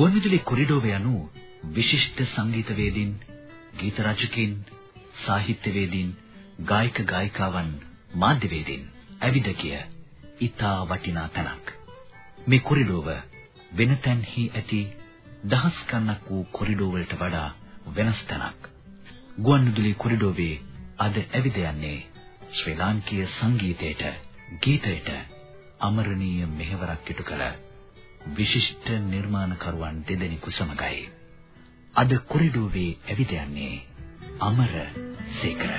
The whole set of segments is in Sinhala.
ගුවන්විදුලි කොරිඩෝව යනු විශිෂ්ට සංගීතවේදීන්, ගීත රචකයින්, සාහිත්‍යවේදීන්, ගායක ගායිකාවන්, මාධ්‍යවේදීන් ඇවිද ගිය ඊතා වටිනා තැනක්. මේ කොරිඩෝව වෙන තැන්හි ඇති දහස් ගණනක් වූ කොරිඩෝ වලට වඩා වෙනස් තැනක්. ගුවන්විදුලි කොරිඩෝවේ අද ඇවිද යන්නේ ශ්‍රී ලාංකීය සංගීතයට, ගීතයට අමරණීය මෙහෙවරක් ඉටු කළ විශිෂ්ට නිර්මාණකරුවන් දෙදෙනෙකු සමගයි. අද කොරිඩෝවේ ඇවිද යන්නේ අමර සේකර.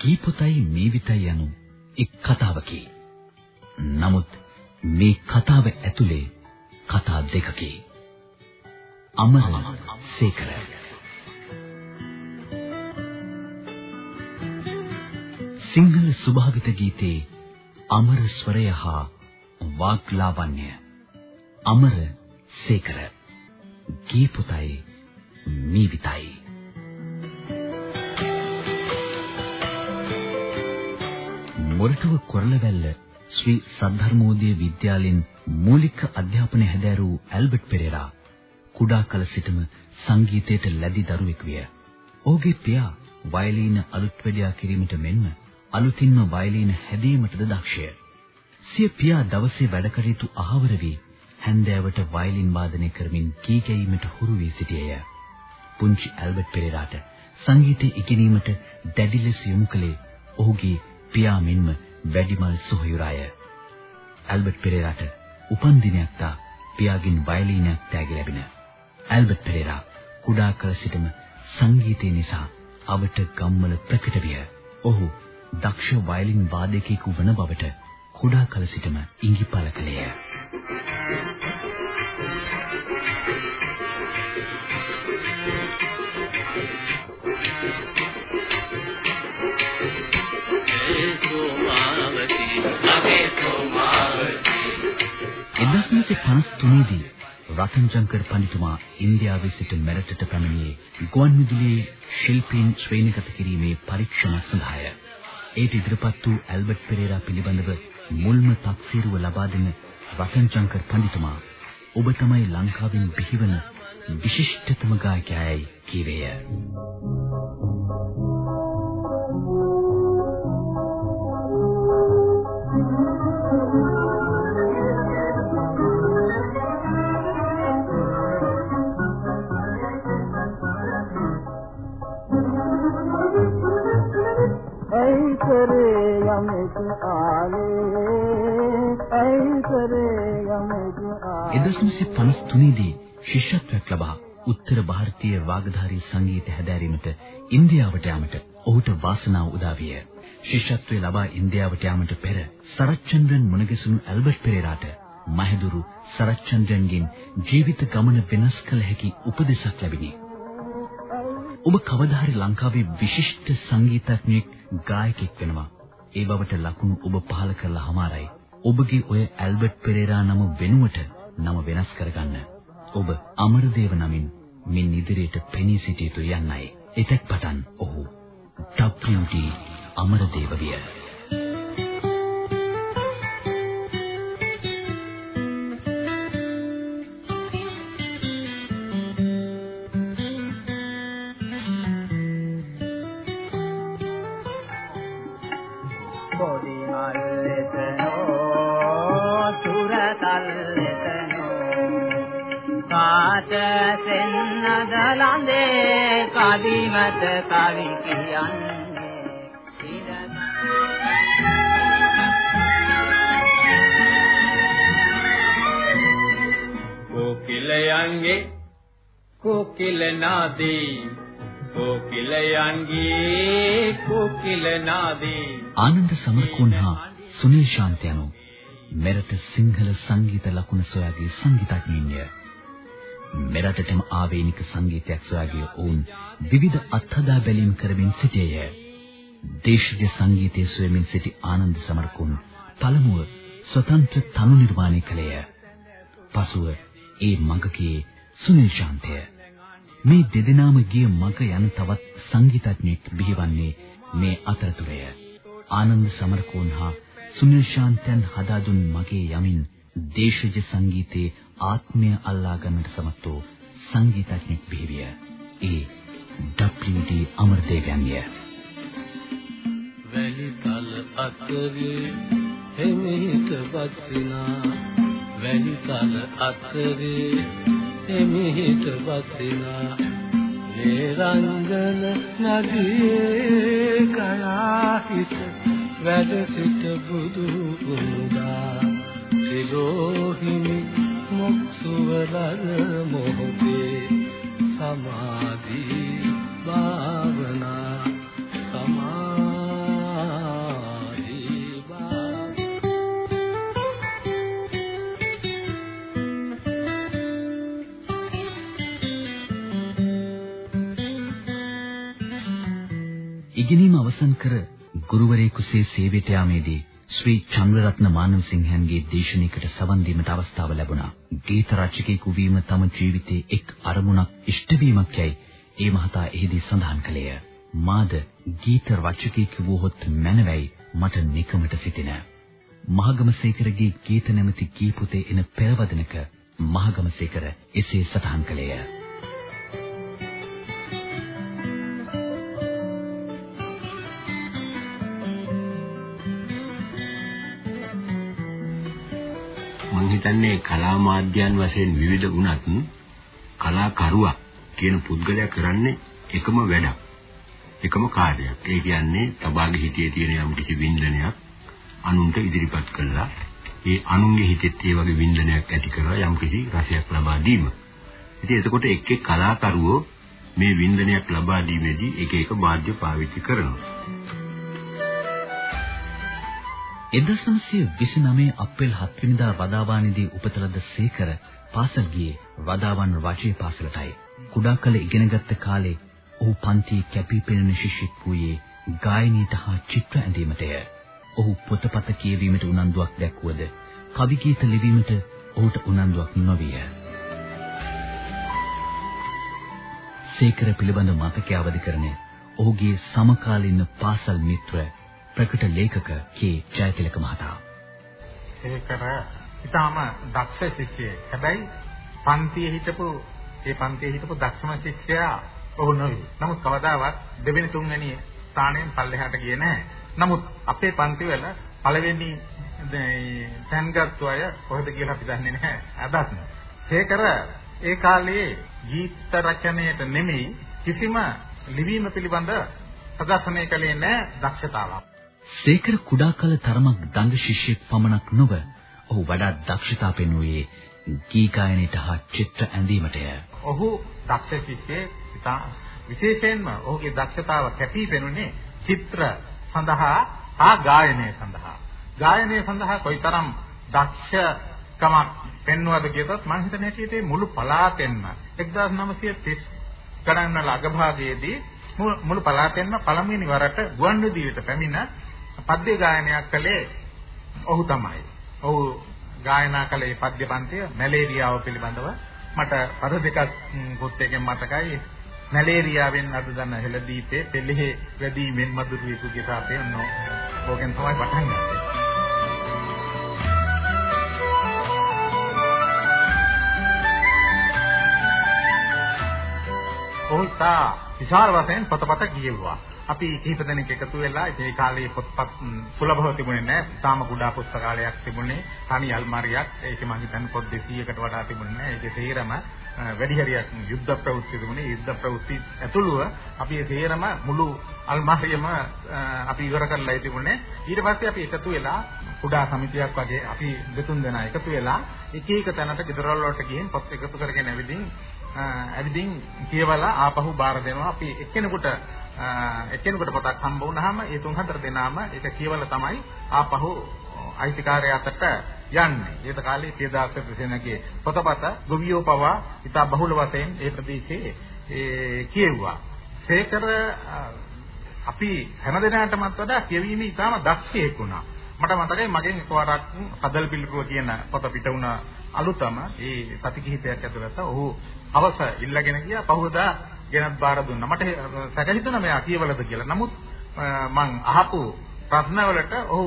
ගීපොතයි මේවිතයි යනු එක් කතාවකි. නමුත් මේ කතාව ඇතුලේ කතා දෙකකි. අමර සේකර. සිංහල සුභාවිත ගීතේ අමර ස්වරය හා වාග්ලාවන්‍ය. අමර සේකර. ගීපොතයි මීවිතයි මොරටුව කොරළවැල්ල ශ්‍රී සද්ධර්මෝදය විද්‍යාලයෙන් මූලික අධ්‍යාපනය හැදෑරූ ඇල්බර්ට් පෙරේරා කුඩා කල සිටම සංගීතයට ලැබි දරුවෙක් විය. ඔහුගේ පියා වයලීන අලුත් වැඩියා කිරීමට මෙන්ම අලුතින්ම වයලීන හැදීමටද දක්ෂය. සිය පියා දවසේ වැඩ කටයුතු අහවර වී හැන්දෑවට වයලින් වාදනය කරමින් කී ගැයීමට හුරු වී සිටියේය. පුංචි ඇල්බර්ට් පෙරේරාට සංගීතය ඉගෙනීමට දැඩි ලෙස යොමු කළේ ඔහුගේ පියා මෙන්ම වැඩිමල් සොහයුරාය. ඇල්බර්ට් පෙරේරාට උපන් දිනයක් තා පියාගෙන් වයලීනයක් තෑගි ලැබින. ඇල්බර්ට් පෙරේරා කුඩා කල සිටම සංගීතය නිසා අවට ගම්වල ප්‍රකට විය. ඔහු දක්ෂ වයලින් වාදකයෙකු වන බවට කුඩා කල සිටම ඉඟිපල කළේය. එදස්නසේ 53 දී රතන්ජංකර් පඬිතුමා ඉන්දියාවේ සිට මෙරටට පැමිණියේ ගුවන්විදුලියේ ශිල්පීන් ශ්‍රේණිගත කිරීමේ පරීක්ෂණ සඳහාය. ඒට ඉදිරිපත් වූ ඇල්බර්ට් පෙරේරා පිළිබඳව මුල්ම තක්සේරුව ලබා දෙන රතන්ජංකර් පඬිතුමා ඔබ තමයි ලංකාවෙන් බිහිවන විශිෂ්ටතම ගායකයයි කීවේය. එදස්මසි 53 දී ශිෂ්‍යත්වයක් ලබා උත්තර ಭಾರತೀಯ වාග්ධාරී සංගීත හැදෑරීමට ඉන්දියාවට යාමට ඔහුට වාසනාව උදා විය. ශිෂ්‍යත්වය ලබා ඉන්දියාවට යාමට පෙර සරච්චන්ද්‍රන් මුණගැසුණු ඇල්බර්ට් පෙරේරාට මහදුරු සරච්චන්ද්‍රන්ගෙන් ජීවිත ගමන වෙනස් කළ හැකි උපදෙසක් ලැබිණි. ඔබ කවදා හරි ලංකාවේ විශිෂ්ට සංගීතඥයෙක් ගායකයෙක් වෙනවා. ඒ බවට ලකුණු ඔබ පහල කරලා හමාරයි. ඔබගේ ඔය ඇල්බර්ට් පෙරේරා නම වෙනුවට නම වෙනස් කරගන්න. ඔබ අමරදේව නමින් මින් ඉදිරියට පෙනී සිටිය යුතු යන්නයි. එතෙක් පටන් ඔහු WD අමරදේව විය. නාදී කොකිලයන්ගේ කොකිල නාදී ආනන්ද සමරකෝන්හා සුනිල් ශාන්ත යනු මෙරට සිංහල සංගීත ලකුණ සොයාගේ සංගීතඥයින්ය මෙරටටම ආවේනික සංගීතයක් සොයාගිය ඔවුන් විවිධ අත්හදා බැලීම් කරමින් සිටියේය. දේශීය සංගීතයේ සොයමින් සිටි ආනන්ද සමරකුන් පළමුව ස්වතන්ත්‍ර තනු නිර්මාණය කළේය. පසුව ඒ මඟකේ සුනිල් ශාන්තය. මේ දෙදෙනාම ගිය මග යන තවත් සංගීතඥයෙක් බිහිවන්නේ මේ අතරතුරය. ආනන්ද සමරකෝන් හා සුනිල් ශාන්තයන් හදා දුන් මගේ යමින් දේශජ සංගීතයේ ආත්මය අල්ලා ගන්නට සමත් වූ සංගීතඥයෙක් බිහිවිය. ඒ WD අමරදේවයන්ය. වැලිතල අතරේ එමිහිට වස්සිනා වැලිතල අතරේ එමිහිට වස්සිනා නිරංජන නදියේ කයා හිත වැඩ සිට බුදු පුරුදා සිලෝහිමි මොක්සුවලන මොහොතේ සමාධි භාවනා ඉගෙනීම අවසන් කර ගුරුවරයෙකුසේ සේවයට යාමේදී ශ්‍රී චන්ද්‍රරත්න මානවසිංහන්ගේ දේශනාවකට සවන් දීමට අවස්ථාව ලැබුණා. ගීත රචකයෙකු වීම තම ජීවිතයේ එක් අරමුණක් ඉෂ්ට වීමක් යයි ඒ මහතා එහිදී සඳහන් කළේය. මාද ගීත රචකයෙකු වූහොත් මැනවයි මට නිකමට සිටින. මහගමසේකරගේ ගීත නැමැති ගී පොතේ එන පෙරවදනක මහගමසේකර එසේ සටහන් කළේය. හිතන්නේ කලා මාධ්‍යයන් වශයෙන් විවිධ වුණත් කලාකරුවා කියන පුද්ගලයා කරන්නේ එකම වැඩක්. එකම කාර්යයක්. ඒ කියන්නේ තබාගේ හිතේ තියෙන යම් කිසි වින්දනයක් අනුන්ට ඉදිරිපත් කළා. ඒ අනුන්ගේ හිතෙත් ඒ වගේ වින්දනයක් ඇති කරලා යම් කිසි රසයක් ලබා දීම. ඉතින් එතකොට එක් එක් කලාකරුවෝ මේ වින්දනයක් ලබා දීමේදී එක එක මාධ්‍ය පාවිච්චි කරනවා. 1929 අප්‍රේල් 7 වෙනිදා වදාවානේදී උපත ලද සේකර පාසල් ගියේ වදාවන් වාචික පාසලටයි. කුඩා කල ඉගෙනගත්ත කාලේ ඔහු පන්තියේ කැපී පෙනෙන ශිෂ්‍යෙක් වූයේ ගායනීයට හා චිත්‍ර ඇඳීමටය. ඔහු පොතපත කියවීමට උනන්දුවක් දැක්වුවද කවි ගීත ලිවීමට ඔහුට උනන්දුවක් නොවිය. සේකර පිළිබඳ මතකය අවදි කරන්නේ ඔහුගේ සමකාලීන පාසල් මිත්‍ර ප්‍රකට ලේඛක කේ ජයතිලක මහතා. ඒකර ඊටාම දක්ෂ ශිෂ්‍යයෙක්. හැබැයි පන්තියේ හිටපු ඒ පන්තියේ හිටපු දක්ෂම ශිෂ්‍යයා ඔහු නොවේ. නමුත් කවදාවත් දෙවෙනි තුන්වෙනි ස්ථානයෙන් පල්ලෙහාට ගියේ නැහැ. නමුත් අපේ පන්ති වල පළවෙනි තැන්ගත්තු අය කොහෙද කියලා අපි දන්නේ නැහැ. අදත්. ඒකර ඒ කාලේ ගීත රචනයට නෙමෙයි කිසිම ලිවීම පිළිබඳ ප්‍රදර්ශනය කළේ නැහැ දක්ෂතාවක්. සේකර කුඩා කල තරමක් දඟ ශිෂ්‍යෙක් පමණක් නොව ඔහු වඩාත් දක්ෂතා පෙන්වුවේ ගී ගායනයට හා චිත්‍ර ඇඳීමටය. ඔහු දක්ෂ ශිෂ්‍යෙක් ඉතා විශේෂයෙන්ම ඔහුගේ දක්ෂතාව කැපී පෙනුනේ චිත්‍ර සඳහා හා ගායනය සඳහා. ගායනය සඳහා කොයිතරම් දක්ෂකමක් පෙන්වද කියතත් මම හිතන හැටියට මුළු පළාතෙන්ම 1930 ගණන් වල අගභාගයේදී මුළු පළාතෙන්ම පළමුවෙනි වරට ගුවන්විදුලියට පැමිණ පද්‍ය ගායනයක් කළේ ඔහු තමයි. ඔහු ගායනා කළේ පද්‍ය පන්තිය මැලේරියාව පිළිබඳව මට පද දෙකක් පොත් එකෙන් මතකයි. මැලේරියාවෙන් අද දන්න හෙළදීපේ පෙළෙහි වැඩිමෙන් මధుර වේතු කියලා අපේ නෝ. ඕකෙන් තමයි පටන් ගත්තේ. ඔහු තා විශාල වශයෙන් පොතපත කියවුවා. අපි කිහිප දෙනෙක් එකතු වෙලා ඒ කාලේ පොත්පත් සුලභව තිබුණේ නැහැ. තාම කුඩා පුස්තකාලයක් තිබුණේ. තනි අල්මාරියක්. ඒකේ මම හිතන්නේ පොත් 200කට වඩා තිබුණේ නැහැ. ඒකේ තේරම වැඩි හරියක් යුද්ධ ප්‍රවෘත්ති තිබුණේ. යුද්ධ ප්‍රවෘත්ති ඇතුළුව අපි ඒ තේරම මුළු අල්මාරියම අපි ඉවර කරලා තිබුණේ. ඊට පස්සේ අපි එකතු වෙලා කුඩා සමිතියක් වගේ අපි දෙතුන් දෙනා එකතු වෙලා එක එක තැනට ගෙදරවල වලට ගිහින් පොත් එකතු කරගෙන ඇවිදින් ඇවිදින් කියවලා ආපහු බාර දෙනවා. අපි එක්කෙනෙකුට එක්කෙනෙකුට පොතක් හම්බ වුණාම ඒ තුන් හතර දෙනාම ඒක කියවලා තමයි ආපහු අයිතිකාරයාට යන්නේ. ඒත කාලේ පියදාස ප්‍රසේනගේ පොතපත ගොවියෝ පවා ඉතා බහුල වශයෙන් ඒ ප්‍රදේශයේ ඒ කියෙව්වා. සේකර අපි හැමදෙනාටමත් වඩා කියවීමේ ඉතාම දක්ෂයෙක් වුණා. මට මතකයි මගෙන් එකවරක් සදල් පිළිකුව කියන පොත පිට වුණ අලුතම ඒ සති කිහිපයක් ඇතුළත ඔහු අවස ඉල්ලගෙන ගියා පහවදා ගෙනත් බාර දුන්නා. මට සැක හිතුණා මෙයා කියවලද කියලා. නමුත් මං අහපු ප්‍රශ්නවලට ඔහු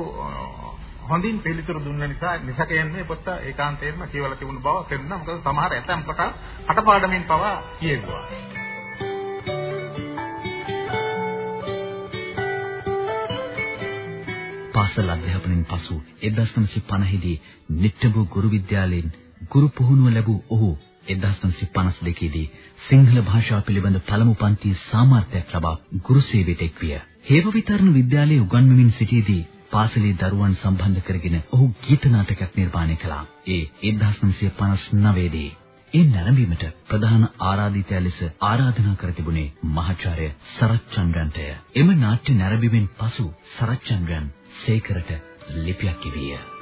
හොඳින් පිළිතුරු දුන්න නිසා නිසකයන් මේ පොත ඒකාන්තයෙන්ම කියවලා තිබුණු බව තේරුණා. මොකද සමහර ඇතම් කොට අටපාඩමින් පවා කියෙව්වා. පාසල් අධ්‍යාපනයෙන් පසු 1950 දී නිට්ටඹු ගුරු විද්‍යාලයෙන් ගුරු පුහුණුව ලැබූ ඔහු 1952 දී සිංහල භාෂාව පිළිබඳ පළමු පන්ති සාමර්ථ්‍යයක් ලබා ගුරු සේවයට එක්විය. හේව විතරණ විද්‍යාලයේ උගන්වමින් සිටියේදී පාසලේ දරුවන් සම්බන්ධ කරගෙන ඔහු ගීත නාටකයක් නිර්මාණය කළා. ඒ 1959 දී ඒ නැරඹීමට ප්‍රධාන ආරාධිතයා ලෙස ආරාධනා කර තිබුණේ මහාචාර්ය සරච්චන්ද්‍රන්ටය. එම නාට්‍ය නැරඹීමෙන් පසු සරච්චන්ද්‍රන් සේකරට ලිපියක් කිවිය.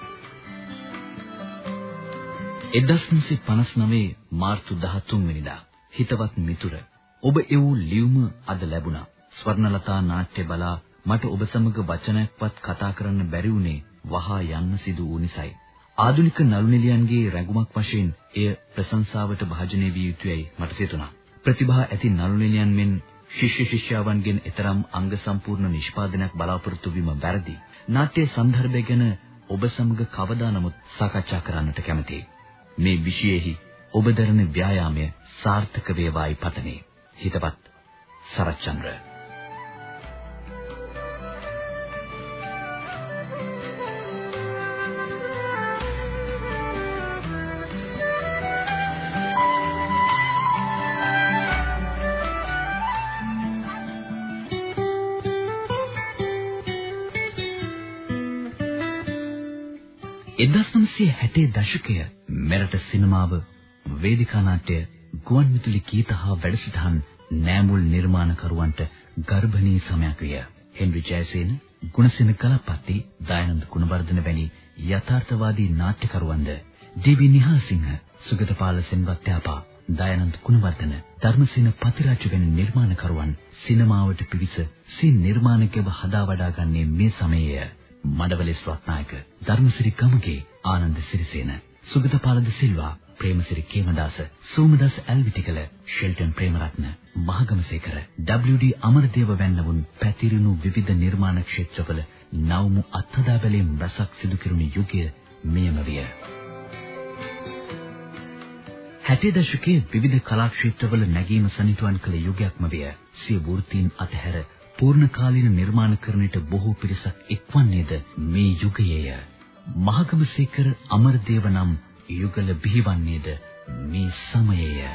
1959 මාර්තු 13 වෙනිදා හිතවත් මිතුර ඔබ එවූ ලියුම අද ලැබුණා. ස්වර්ණලතා නාට්‍ය බලා මට ඔබ සමග වචනයක්වත් කතා කරන්න බැරි වුණේ වහා යන්න සිදු වූ නිසායි. ආධුනික නළු නිලියන්ගේ රැඟුමක් වශයෙන් එය ප්‍රශංසාවට භාජනය විය යුතුයයි මට සිතුණා. ප්‍රතිභා ඇති නළු නිලියන් මෙන් ශිෂ්‍ය ශිෂ්‍යාවන්ගෙන් එතරම් අංග සම්පූර්ණ නිෂ්පාදනයක් බලාපොරොත්තු වීම වැරදි. නාට්‍ය සන්දර්භය ගැන ඔබ සමග කවදා නමුත් සාකච්ඡා කරන්නට කැමැතියි. මේ විෂයෙහි ඔබ දරන ව්‍යායාමය සාර්ථක වේවායි පතමි. හිතවත් සරච්චන්ද්‍ර එදස්නම්සිය හැටේ දශකය මෙරට සිනමාව වේදිකා නාට්‍ය ගුවන් විදුලි ගීත හා වැඩසටහන් නෑමුල් නිර්මාණකරුවන්ට ගර්භණී සමයක් විය. හෙන්රි ජයසේන, ගුණසේන කලපති, දයානන්ද ගුණවර්ධන වැනි යථාර්ථවාදී නාට්‍යකරුවන්ද ඩී.බී. නිහාසිංහ, සුගතපාල සෙන්වත්යාපා, දයානන්ද ගුණවර්ධන, ධර්මසේන පතිරාජ වැනි නිර්මාණකරුවන් සිනමාවට පිවිස සින් නිර්මාණකව හදා වඩා ගන්නේ මේ සමයේය. මඩවලේ රත්නායක, ධර්මසිරි ගමගේ, ආනන්ද සිරිසේන, සුගතපාලද සිල්වා ප්‍රේමසිරි කේමදාස, සෝමදාස ඇල්විටිකල, ෂෙල්ටන් ප්‍රේමරත්න, මහගමසේකර, WD අමරදේව වැන්නවුන් පැතිරුණු විවිධ නිර්මාණ ක්ෂේත්‍රවල නවමු අත්හදා බැලීම් රසක් සිදු කෙරුණු යුගය මෙයම විය. 60 දශකයේ විවිධ කලා ක්ෂේත්‍රවල නැගීම සනිටුවන් කළ යුගයක්ම විය. සිය වෘත්තීන් අතහැර පූර්ණ කාලීන නිර්මාණකරණයට බොහෝ පිරිසක් එක්වන්නේද මේ යුගයේය. මහගමසේකර අමරදේව නම් යුගල බිහිවන්නේද මේ සමයය.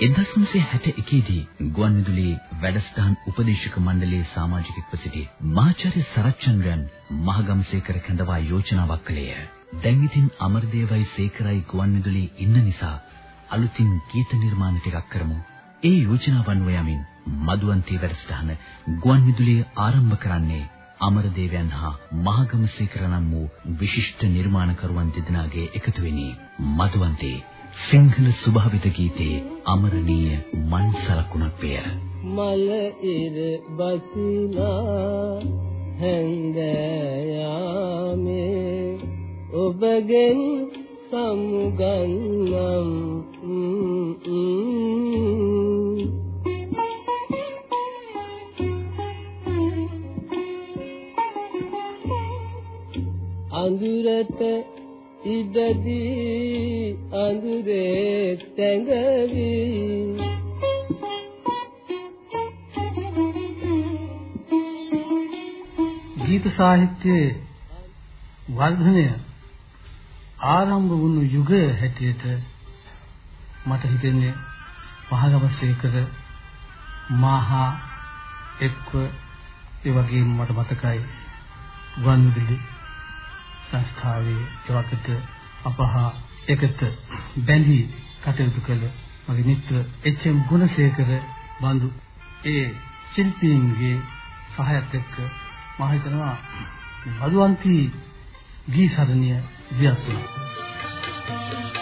එදස්මසේ හැට එකේදී ගුවන්විදුලි වැඩසටහන් උපදේශක මණ්ඩලයේ සමාජිකෙක්ව සිටි මහාචාර්ය සරච්චන්ද්‍රයන් මහගම්සේකර කැඳවා යෝජනාවක් කළේය. දැන් ඉතින් අමරදේවයි සේකරයි ගුවන්විදුලි ඉන්න නිසා අලුතින් ගීත නිර්මාණ ටිකක් කරමු. ඒ යෝජනාව අනුව යමින් මදුවන්ති වැඩසටහන ගුවන්විදුලිය ආරම්භ කරන්නේ අමරදේවයන් හා මහගමසේකර නම් වූ විශිෂ්ට නිර්මාණකරුවන් දෙදෙනාගේ එකතුවෙනි මදුවන්ති සිංහල සුභාවිත ගීතයේ අමරණීය මන් සලකුණක් වේ මල ඉර බසිනා හැන්දෑයාමේ ඔබගෙන් සමුගන්නම්. අඳුරට ඉදදී අඳුරේ තැඟවි. ගීත සාහිත්‍යයේ වර්ධනය ආරම්භ වුණු යුගය හැටියට මට හිතෙන්නේ මහගමසේකර මහා එක්ව ඒ වගේම මට මතකයි ගුවන්විදුලි. සංස්ථාවේ එවකට අපහ එකට බැඳී කටයුතු කළ මගේ මිත්‍ර එච්.එම්. ගුණසේකර බඳු ඒ ශිල්පීන්ගේ සහයත් එක්ක මම හිතනවා මధుවන්ති ගී සරණිය වියත් වෙනවා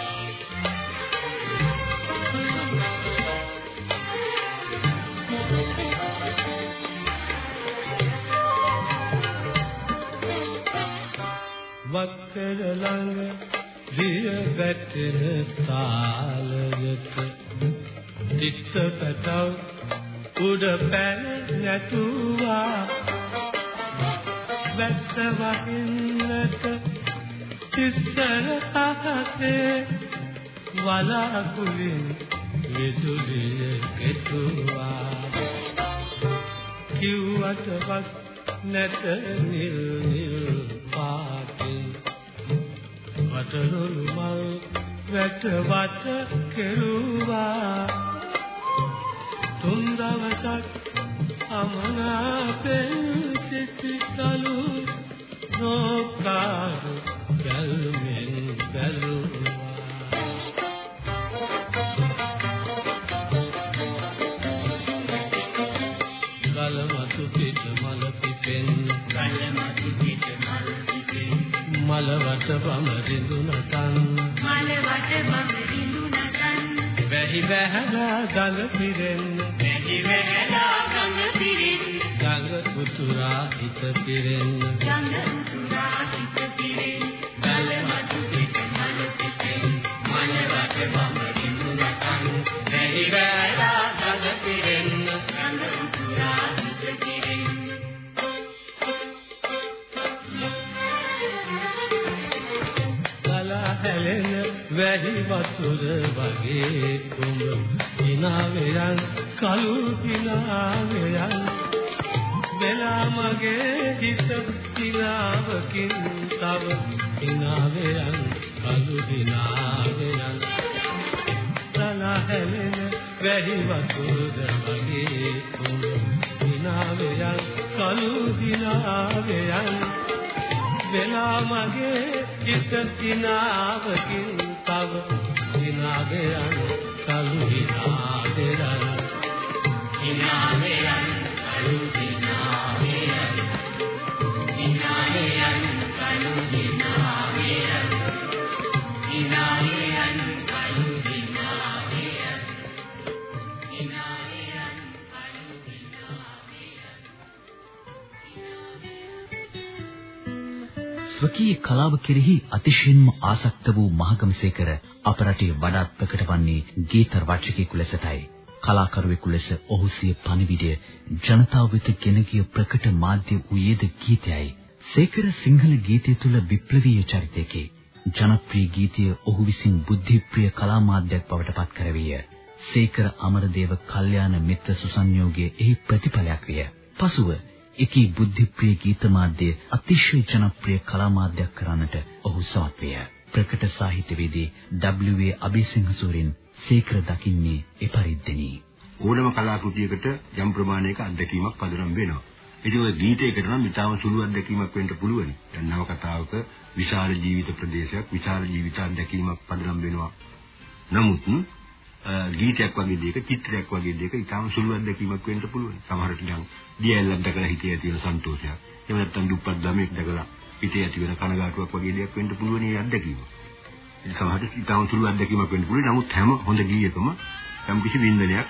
පෙර ළඟ දිය වැටෙන තාලයට තිත්ත පැටව උඩ පැන නැතුවා. වැස්ස වහින්නට තිස්සර අහසේ වලාකුලින් විදුලිය කෙටුවා කිව්වට වත් නැත නිල් නිල් වටරොළු මල් වැට වට කෙරුවා. තුන් දවසක් අමනාපෙන් සිටි කලු නෝකාර මල වට බඹ රිඳුනතන් මල වට බඹ රිඳුනතන් වැහි වැහලා ගඟ පිරෙන්. වැහි වැහලා ගඟ පිරෙන්. ගඟ උතුරා හිත පිරෙන්. ගඟ උතුරා හිත පිරෙන්. ගල මතු පිට මල පිපෙන් මල වට බඹ රිඳුනතන් වැහි වැහලා වතුර වගේ කුඹ හිනාවෙයන් කලු හිනාවෙයන් වෙලා මගේ හිත හිනාවකින් තව හිනාවෙයන් කලු හිනාවෙයන් ගලා හැලෙන වැහි වතුර වගේ කුඹ හිනාවෙයන් කලු හිනාවෙයන් වෙලා මගේ හිත දිනාවකින් තව දිනාදයන් කලු ස්වකීය කලාව කෙරෙහි අතිශයින්ම ආසක්ත වූ මහගමසේකර අප රටේ වඩාත් ප්‍රකට වන්නේ ගීත රචකයෙකු ලෙසටයි. කලාකරුවෙකු ලෙස ඔහු සිය පණිවිඩය ජනතාව වෙත ගෙන ගිය ප්‍රකට මාධ්‍ය වූයේද ගීතයයි. සේකර සිංහල ගීතය තුළ විප්ලවීය චරිතයකි. ජනප්‍රිය ගීතය ඔහු විසින් බුද්ධිප්‍රිය කලා මාධ්‍යයක් බවට පත් කරවිය. සේකර අමරදේව කල්යාණ මිත්‍ර සුසංයෝගයේ එහි ප්‍රතිඵලයක් විය. පසුව එකී බුද්ධිප්‍රිය ගීත මාධ්‍ය අතිශය ජනප්‍රිය කලා මාධ්‍යයක් කරන්නට ඔහු සමත් විය. ප්‍රකට සාහිත්‍යවේදී W.A. අබේසිංහ සූරින් සීක්‍ර දකින්නේ එපරිද්දෙනි. ඕනම කලාකෘතියකට යම් ප්‍රමාණයක අත්දැකීමක් පදනම් වෙනවා. ඉතින් ඔය ගීතයකට නම් ඊටාම සුළු අත්දැකීමක් වෙන්න පුළුවන්. දැන් නව කතාවක විශාල ජීවිත ප්‍රදේශයක් විශාල ජීවිත අත්දැකීමක් පදනම් වෙනවා. නමුත් ගීතයක් වගේ දෙයක චිත්‍රයක් වගේ දෙයක ඊටාම සුළු අත්දැකීමක් වෙන්න පුළුවන්. සමහරට නිකන් දියැලක් දැකලා හිතේ ඇති වෙන සන්තෝෂයක්. එහෙම නැත්නම් දුප්පත් ළමෙක් දැකලා හිතේ ඇති වෙන කනගාටුවක් වගේ දෙයක් වෙන්න පුළුවන් මේ අත්දැකීම. ඉතින් සමහරට ඊටාම සුළු අත්දැකීමක් වෙන්න පුළුවන්. නමුත් හැම හොඳ ගීයකම යම් කිසි වින්දනයක්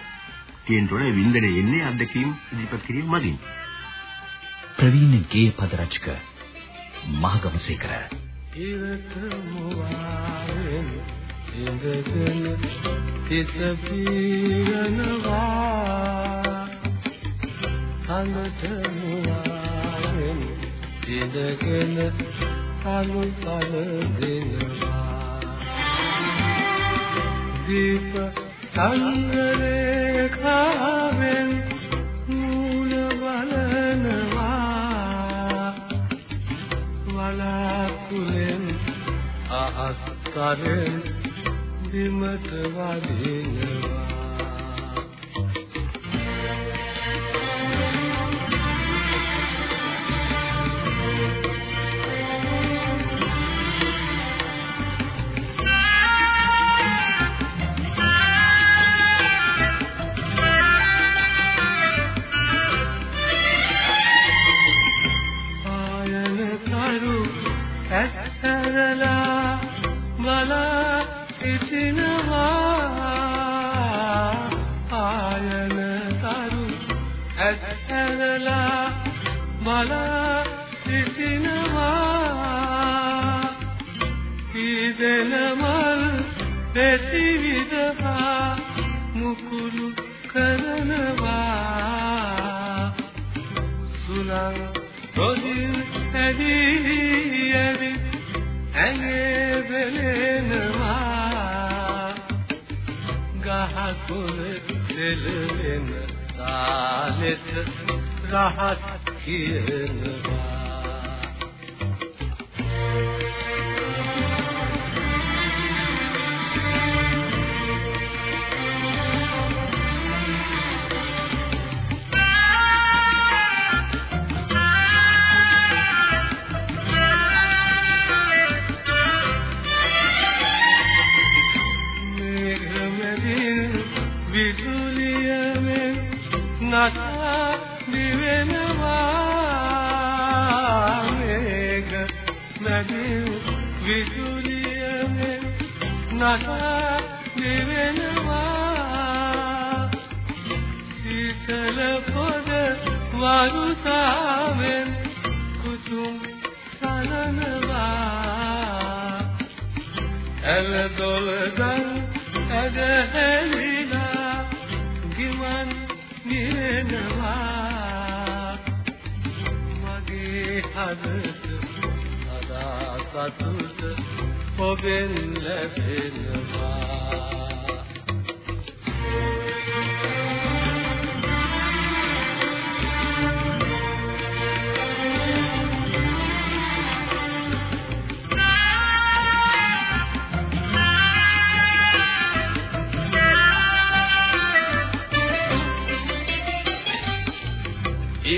තියෙන්න ඕනේ. ඒ වින්දනය එන්නේ අත්දැකීම් ඉදිරිපත් කිරීම මගින්. ප්‍රවීණ ගේය පද රචක මහගමසේකර ඉරත මුවාවෙන් ඉඳගෙන තිත පීරනවා සඳත මුවාවෙන් ඉඳගෙන අනු කල දෙනවා දීප සංගරේඛාවෙන් මූල බලනවා වලාකුලෙන් අහස් කරෙන් බිමට වදිනවා. වරුසාවෙන් කුතුම් සලනවා. එල දොලදන් ඇදහැලිලා ගිමන් නිරනවා. මගේ හදට සදා සතුට ඔබෙන් ලැබෙනවා.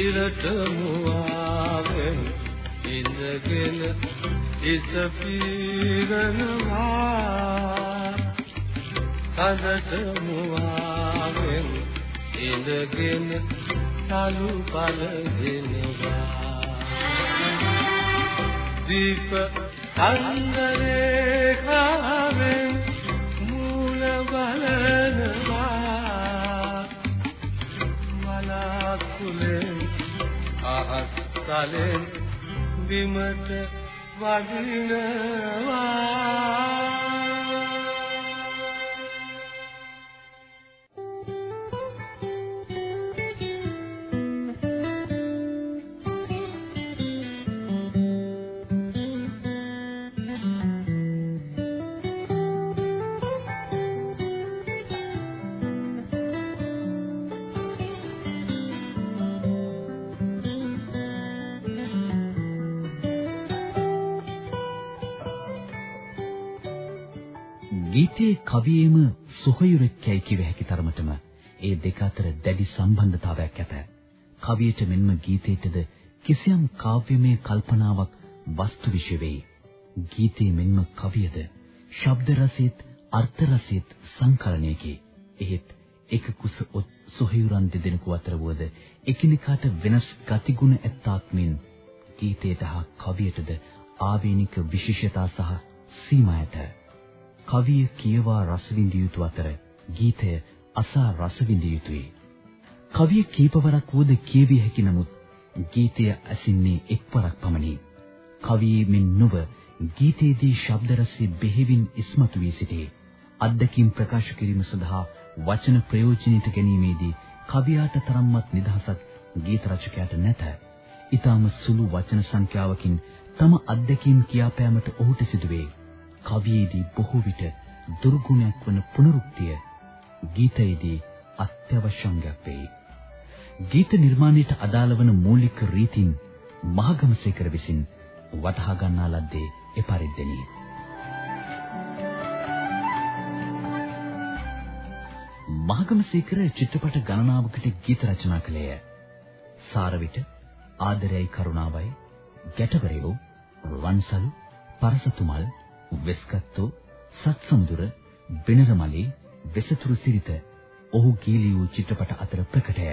ඉරට මුවාවෙන් ඉඳගෙන ඉස පීරනවා. කඳට මුවාවෙන් ඉඳගෙන සලු බල දෙනවා. දීප අන්දරේ අහස් තලෙන් බිමට ගීතයේ කවියේම සොහයුරෙක්යයි කිව හැකි තරමටම ඒ දෙක අතර දැඩි සම්බන්ධතාවයක් ඇත. කවියට මෙන්ම ගීතයටද කිසියම් කාව්‍යමය කල්පනාවක් වස්තු විෂය වෙයි. ගීතයේ මෙන්ම කවියද ශබ්ද රසෙත් අර්ථ රසෙත් සංකලනයකි. එහෙත් එක කුස සොහයුරන් දෙදෙනෙකු අතර වුවද එකිනෙකාට වෙනස් ගතිගුණ ඇත්තාක් මෙන් ගීතයට හා කවියටද ආවේනික විශේෂතා සහ සීමා ඇත. කවිය කියවා රස විඳිය යුතු අතර ගීතය අසා රස විඳිය යුතුය. කවිය කීපවරක් වුවද කියවිය හැකි නමුත් ගීතය ඇසින්නේ එක්වරක් පමණි. කවියේ මෙන් නොව ගීතයේදී ශබ්ද රසය බෙහෙවින් ඉස්මතු වී සිටේ. අත්දැකීම් ප්‍රකාශ කිරීම සඳහා වචන ප්‍රයෝජනයට ගැනීමේදී කවියාට තරම්වත් නිදහසක් ගීත රචකයාට නැත. ඊටම සුළු වචන සංඛ්‍යාවකින් තම අත්දැකීම් කියාපෑමට ඔහුට සිදුවේ. කවියේදී බොහෝ විට දුර්ගුණයක් වන පුනරුක්තිය ගීතයේදී අත්‍යවශ්‍ය අංගයක් වේ. ගීත නිර්මාණයට අදාළ වන මූලික රීතීන් මහගමසේකර විසින් වටහා ගන්නා ලද්දේ එපරිද්දෙනි. මහගමසේකර චිත්‍රපට ගණනාවකට ගීත රචනා කළේය. සාරවිට ආදරයයි කරුණාවයි ගැටවරයෝ වන්සලු පරසතුමල් වෙස්කත්තෝ සත්සමුදුර බෙනරමලේ වෙසතුරු සිරිත ඔහු ගීලියු චිත්‍රපට අතර ප්‍රකටය.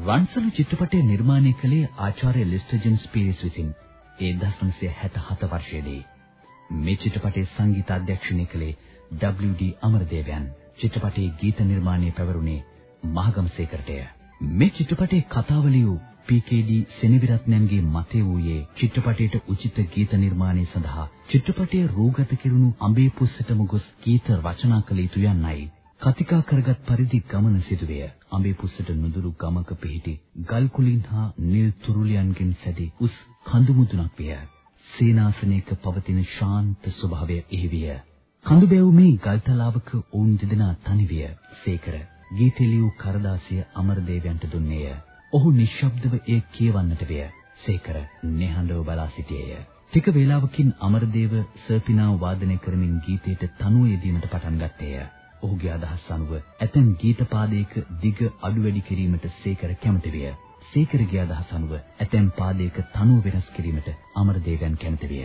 වන්සලු චිත්‍රපටය නිර්මාණය කළේ ආචාර්ය ලෙස්ටර් ජේම්ස් පීරිස් විසින් 1967 වර්ෂයේදී. මේ චිත්‍රපටයේ සංගීත අධ්‍යක්ෂණය කළේ W.D. අමරදේවයන්. චිත්‍රපටයේ ගීත නිර්මාණය පැවරුනේ මහගමසේකරටය. මේ චිත්‍රපටයේ කතාව ලියූ PKD සෙනවිරත්නයන්ගේ මතය වූයේ චිත්‍රපටයට උචිත ගීත නිර්මාණය සඳහා චිත්‍රපටයේ රූගත කිරුණු අඹේ පුස්සටම ගොස් ගීත රචනා කළ යුතු යන්නයි. කතිකා කරගත් පරිදි ගමන සිදුවේ. අඹේ පුස්සට නුදුරු ගමක පිහිටි ගල් කුලින් හා නිල් තුරුලියන්ගෙන් සැදී උස් කඳු මුදුනක් විය. සේනාසනයක පවතින ශාන්ත ස්වභාවය එහි විය. කඳු බැවුමේ ගල්තලාවක වුන් දෙදෙනා තනි විය. සේකර ගීතෙලියු කරදාසිය අමරදේවයන්ට දුන්නේය. ඔහු නිශ්ශබ්දව එය කියවන්නට විය. සේකර නිහඬව බලා සිටියේය. ටික වේලාවකින් අමරදේව සර්පිනාව වාදනය කරමින් ගීතයට තනුව යෙදීමට පටන් ගත්තේය. ඔහුගේ අදහස් අනුව ඇතැම් ගීත පාදයක දිග අඩු වැඩි කිරීමට සේකර කැමති විය. සේකරගේ අදහස් අනුව ඇතැම් පාදයක තනුව වෙනස් කිරීමට අමරදේවයන් කැමති විය.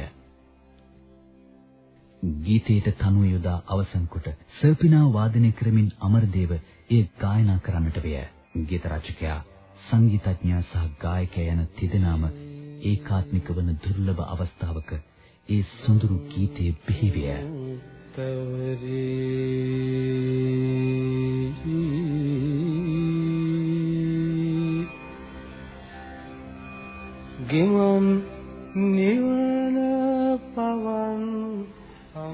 ගීතයට තනුව යොදා අවසන් කොට සර්පිනා වාදනය කරමින් අමරදේව ඒ ගායනා කරන්නට විය. ගීත රචකයා සංගීතඥයා සහ ගායකයා යන තිදෙනාම ඒකාත්මික වන දුර්ලභ අවස්ථාවක ඒ සොඳුරු ගීතයේ බිහිවිය. ගෙවම් නිවන පවන්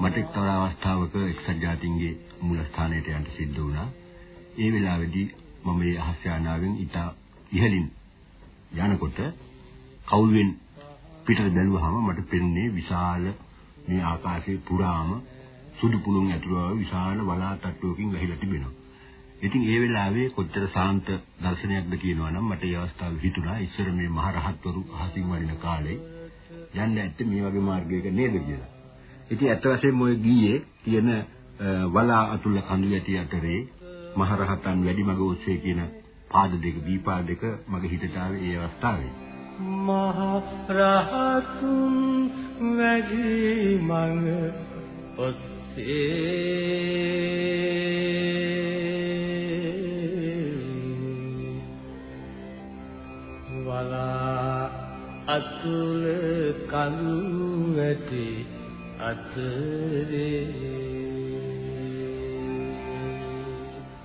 මට එක්තරා අවස්ථාවක එක්සත් ජාතීන්ගේ මූලස්ථානයට යන්න සිද්ධ වුණා. ඒ වෙලාවේදී මම මේ අහස් යානාවෙන් ඊට ඉහළින් යනකොට කවුළුවෙන් පිටට බැලුවාම මට පෙනුනේ විශාල මේ ආකාශයේ පුරාම සුදු පුළුන් ඇතුළු විශාල වලා තට්ටුවකින් වැහිලා තිබෙනවා. ඉතින් ඒ වෙලාවේ කොච්චර සාන්ත දර්ශනයක්ද කියනවා නම් මට ඒ අවස්ථාවේ හිතුණා ඉස්සර මේ මහ රහත්වරු අහසින් වඩින කාලේ යන්න ඇත්තේ මේ වගේ මාර්ගයක නේද කියලා. ඉතින් ඇත්ත වශයෙන්ම ওই ගීයේ තියෙන වලා අතුල කඳු යටි අතරේ මහ රහතන් වැඩි මග ඔස්සේ කියන පාද දෙක දීපාද දෙක මගේ හිතට ආවේ ඒ අවස්ථාවේ. මහ රහතුන් වැඩි මඟ ඔස්සේ වලා අතුල කඳු ඇති අතරේ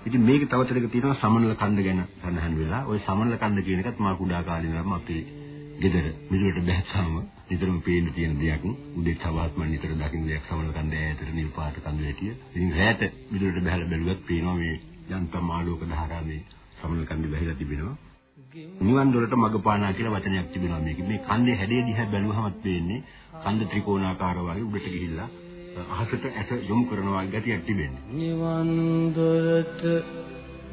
ඉතින් මේකේ තව ටිකක් තියෙනවා සමනල කන්ද ගැන සඳහන් වෙලා. ওই සමනල කන්ද කියන එකත් මා කුඩා කාලේ ඉඳන්ම අපේ ගෙදර මිදුලට බැස්සාම නිතරම පේන්න තියෙන දෙයක්. උදේ සවහත් මම නිතර දකින්න දෙයක් සමනල කන්ද ඈතට නිල් පාට කන්ද ඇටිය. ඉතින් රැයට මිදුලට බහලා බැලුවත් පේනවා මේ යන්තම් ආලෝක ධාරාවේ සමනල කන්ද බැහැලා තිබෙනවා. නිවන් දොරට මගපානා කියලා වචනයක් තිබෙනවා මේකේ. මේ කන්දේ හැඩය දිහා බැලුවහමත් පේන්නේ කන්ද ත්‍රිකෝණාකාර වගේ උඩට ගිහිල්ලා අහසට ඇස යොමු කරනවා ගැටියක් තිබෙන්නේ. නිවන් දොරට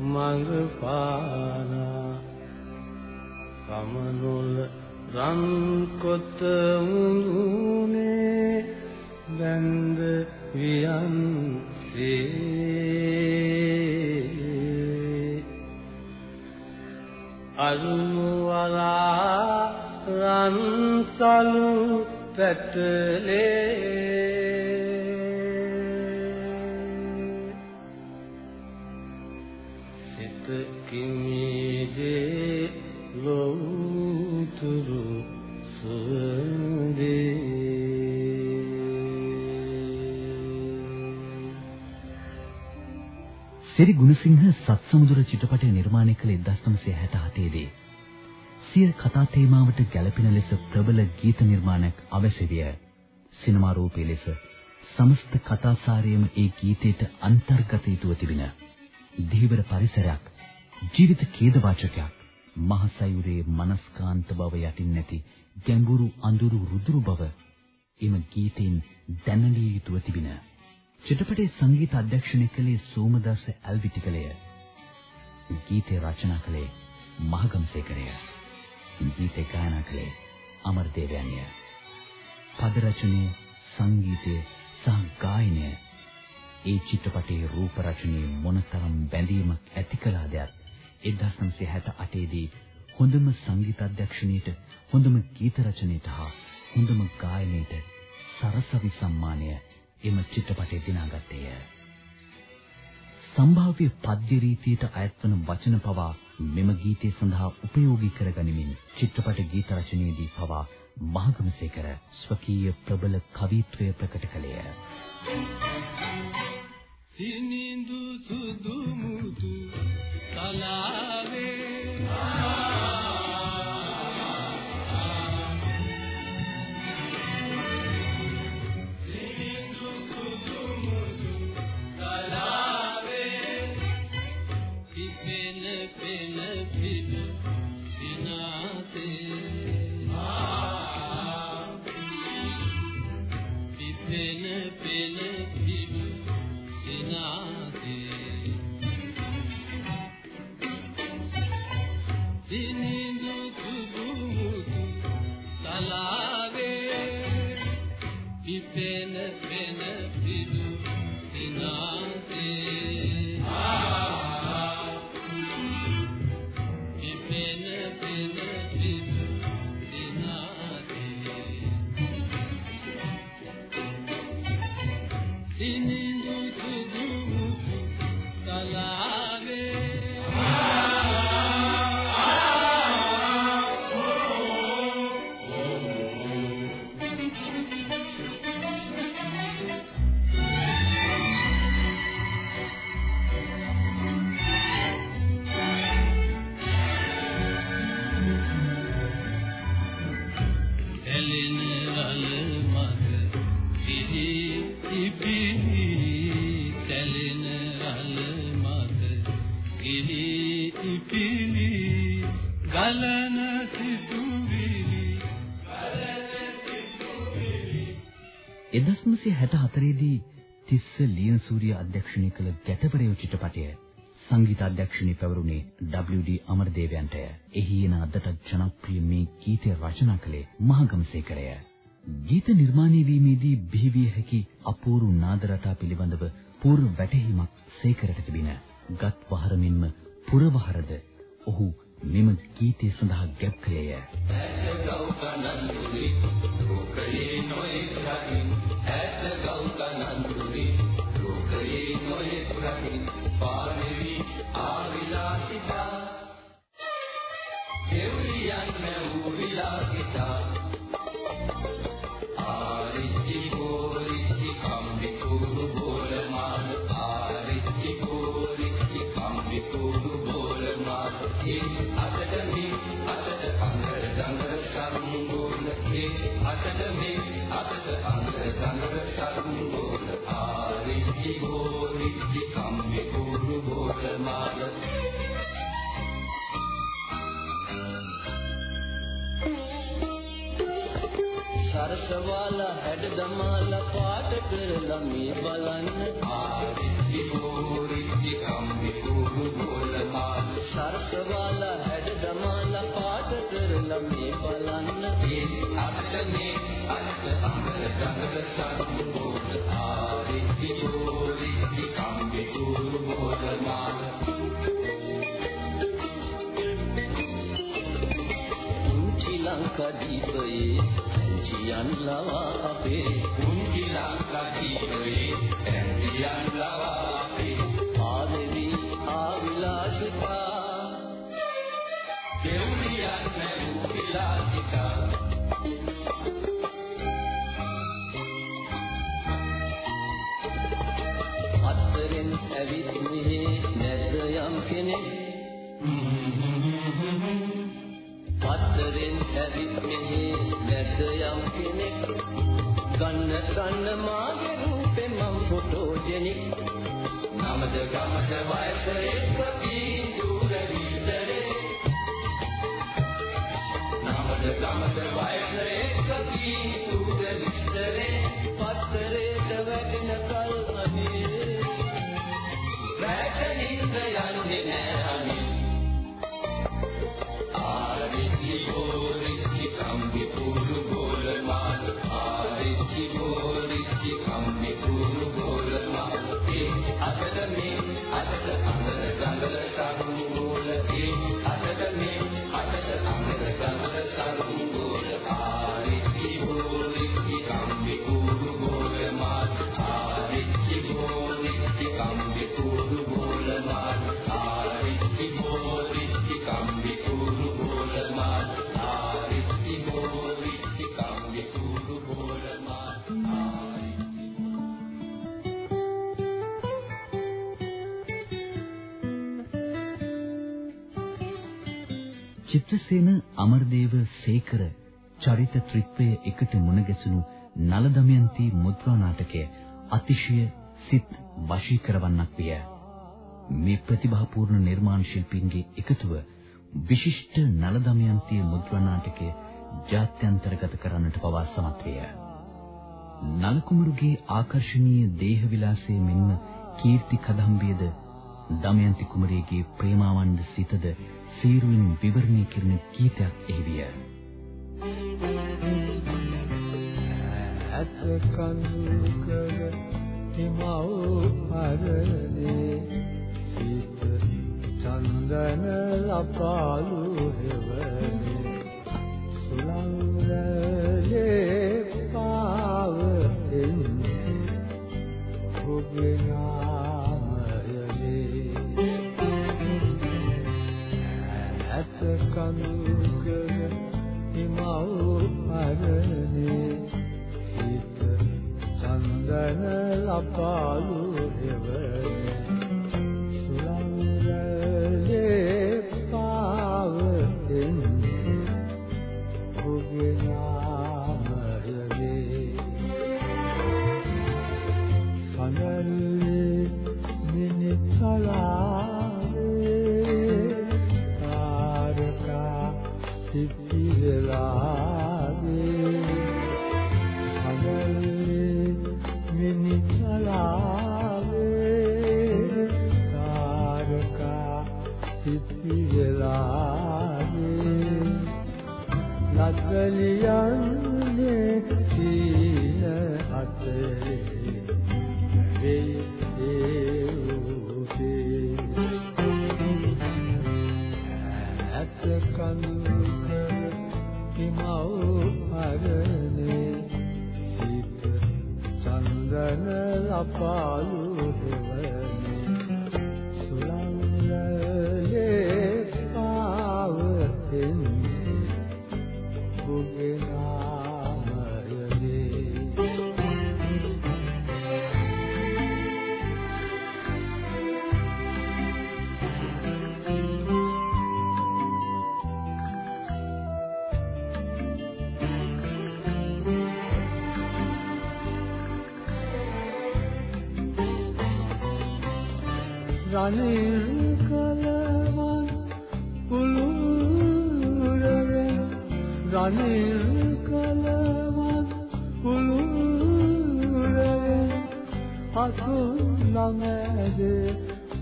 මඟ පානා සමනොල රන් කොත මුනේ බඳ වියන් සේ අරුණු වලා රන් සලු පැටලේ ලෝතුරු සුවඳේ සිරි ගුණසිංහ සත්සමුදුර චිත්‍රපටය නිර්මාණය කළ 1967 දී සිය කතා තේමාවට ගැළපෙන ලෙස ප්‍රබල ගීත නිර්මාණයක් අවශ්‍ය විය. සිනමා රූපයේ ලෙස සමස්ත කතාසාරයේම ඒ ගීතයට අන්තර්ගත යුතුව තිබින දීවර පරිසරයක් ජීවිත ඛේදවාචකයක් මහසයුරේ මනස්කාන්ත බව යටින් නැති ගැඹුරු අඳුරු රුදුරු බව එම ගීතෙන් දැනලිය යුතුව තිබින. චිත්‍රපටයේ සංගීත අධ්‍යක්ෂණය කළේ සෝමදාස ඇල්විටිකලය. ගීතය රචනා කළේ මහගම්සේකරය. ගීතය ගායනා කළේ අමරදේවයන්ය. පද රචනය සංගීතය සහ ගායනය. ඒ චිත්‍රපටයේ රූප රචනයේ මොනතරම් බැඳීමක් ඇති කළාදයක් 1968 දී හොඳම සංගීත අධ්‍යක්ෂණයට හොඳම ගීත රචනයට හා හොඳම ගායනයට සරසවි සම්මානය එම චිත්‍රපටයේ දිනාගත්තේය. සම්භාව්‍ය පද්‍ය රීතියට අයත් වන වචන පවා මෙම ගීතය සඳහා උපයෝගී කරගනිමින් චිත්‍රපට ගීත රචනයේදී පවා මහගමසේකර ස්වකීය ප්‍රබල කවිත්වය ප්‍රකට කළේය. සිනිඳු සුදු මුදු තලාවේ 1964 දී තිස්ස ලියනසූරිය අධ්‍යක්ෂණය කළ ගැටපරයෝ චිත්‍රපටය සංගීත අධ්‍යක්ෂණය පැවරුනේ WD අමරදේවයන්ටය. එහි එන අදටත් ජනප්‍රිය මේ ගීතය රචනා කළේ මහගමසේකරය. ගීත නිර්මාණය වීමේදී බිහිවිය හැකි අපූර්ව නාද රටා පිළිබඳව පූර්ව වැටහීමක් සේකරට තිබින ගත් වහරමින්ම පුරවහරද ඔහු මෙම ගීතය සඳහා ගැබ් කළේය. at the golden සරසවාලා හැඩ දමාලා පාට කරලා මේ බලන්න. ආරිච්චි බෝරිච්චි කම්බි කුරු බෝලමාල සරසවාලා හැඩ දමාලා පාට කරලා මේ බලන්න. ඒ අත මේ අත අඟල ගඟල සතු බෝල ආරිච්චි ಅಲ್ಲವಾ ඇවිත් මෙහි නැද්ද යම් කෙනෙක් ගන්න ගන්න මාගේ රූපේ මම් ෆොටෝජෙනික් නමද ගමද වයස සේකර චරිත ත්‍රිත්වය එකට මුණ ගැසුණු නල දමයන්ති මුද්‍රා නාටකය අතිශය සිත් වශී කරවන්නක් විය. මේ ප්‍රතිභාපූර්ණ නිර්මාණ ශිල්පීන්ගේ එකතුව විශිෂ්ට නල දමයන්ති මුද්‍රා නාටකය ජාත්‍යන්තරගත කරන්නට පවා සමත් විය. නලකුමරුගේ ආකර්ශනීය දේහ විලාසයේ මෙන්ම කීර්ති කදම්බියද දමයන්ති කුමරියගේ ප්‍රේමාවන්ද සිතද සීරුවෙන් විවරණය කරන ගීතයක් එහිවිය. ඇත කඳුකර හිමව් හරනේ සිත චන්දන ලපාලු හෙවනේ. සුලංගලේ පාව එන්නේ ඔබේ නාමයනේ. ඇත කඳුකර හිමව් හරනේ සිත චන්දන ලපාලු හෙවනේ රනිල් කලවන් පුලුරෙන් රනිල් කලවන් පුලුරෙන් අසු ළඟද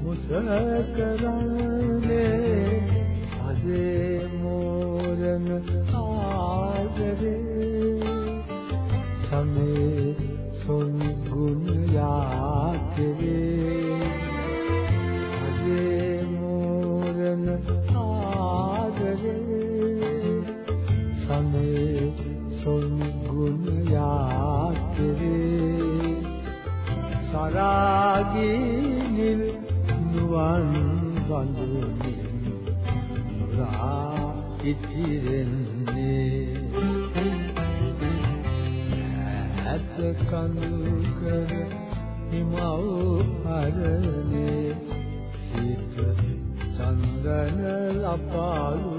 මුස කරන්නේ අදේ මෝරන ආදරේ සමේ සොන් ඉතිරෙන්නේ ඇත කඳුකර හිමව් හරනේ සිත චන්දන ලපාලු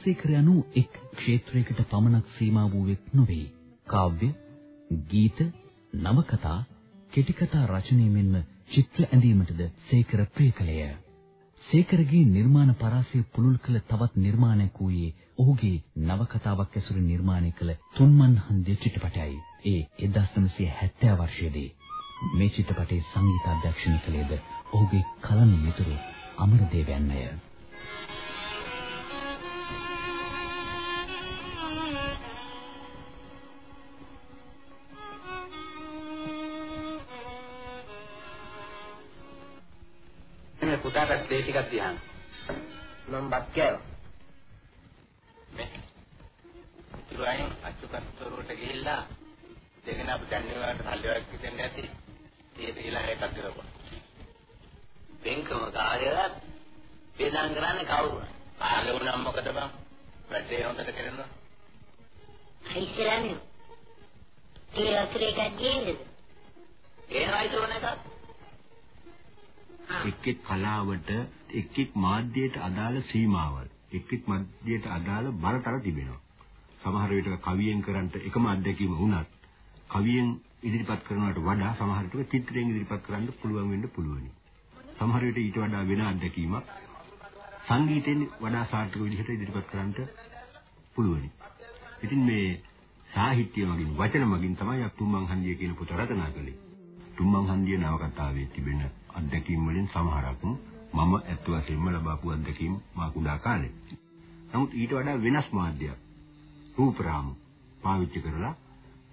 මහගමසේකර යනු එක් ක්ෂේත්‍රයකට පමණක් සීමා වූවෙක් නොවේ. කාව්‍ය, ගීත, නවකතා, කෙටි කතා රචනය මෙන්ම චිත්‍ර ඇඳීමටද සේකර ප්‍රිය කළේය. සේකරගේ නිර්මාණ පරාසය පුළුල් කළ තවත් නිර්මාණයක් වූයේ ඔහුගේ නවකතාවක් ඇසුරින් නිර්මාණය කළ තුන්මන් හන්දිය චිත්‍රපටයයි. ඒ 1970 වර්ෂයේදී මේ චිත්‍රපටයේ සංගීත අධ්‍යක්ෂණය කළේද ඔහුගේ කලන මිතුරු අමරදේවයන්මය. පුතාට දේ ටිකක් දිහාන. මම බත් කෑවා. මේ ඉතින් අච්චුකත්තරුවට ගිහිල්ලා දෙගෙන අප දැන්නේ වලට සල්ලියක් දෙන්න ඇති. ඒ දීලා එකක් කරපුවා. බෙන්කම කාර්යයක් වේදන් කරන්නේ කවුරුද? කාලේ වුණාම මොකද බං? වැඩේ හොඳට කරනවා. හයිතරන්නේ. ඒ අතරේ ගන්නේ ඒ රයිසෝන එකක්. එක් එක් කලාවට එක් එක් මාධ්‍යයට අදාළ සීමාවල් එක් එක් මාධ්‍යයට අදාළ බලතල තිබෙනවා. සමහර විට කවියෙන් කරන්ට එකම අත්දැකීම වුණත් කවියෙන් ඉදිරිපත් කරනවට වඩා සමහර විට චිත්‍රයෙන් ඉදිරිපත් කරන්න පුළුවන් වෙන්න පුළුවනි. සමහර විට ඊට වඩා වෙන අත්දැකීමක් සංගීතයෙන් වඩා සාර්ථක විදිහට ඉදිරිපත් කරන්නට පුළුවනි. ඉතින් මේ සාහිත්‍ය මගින් වචන මගින් තමයි අපි තුම්මන් හන්දිය කියන පොත රචනා කළේ. තුම්මන් හන්දිය නවකතාවේ තිබෙන අත්දැකීම් වලින් සමහරක් මම ඇත්ත වශයෙන්ම ලබාපු අත්දැකීම් මා කුඩා කාලේ. නමුත් ඊට වඩා වෙනස් මාධ්‍යයක් රූපරාමු පාවිච්චි කරලා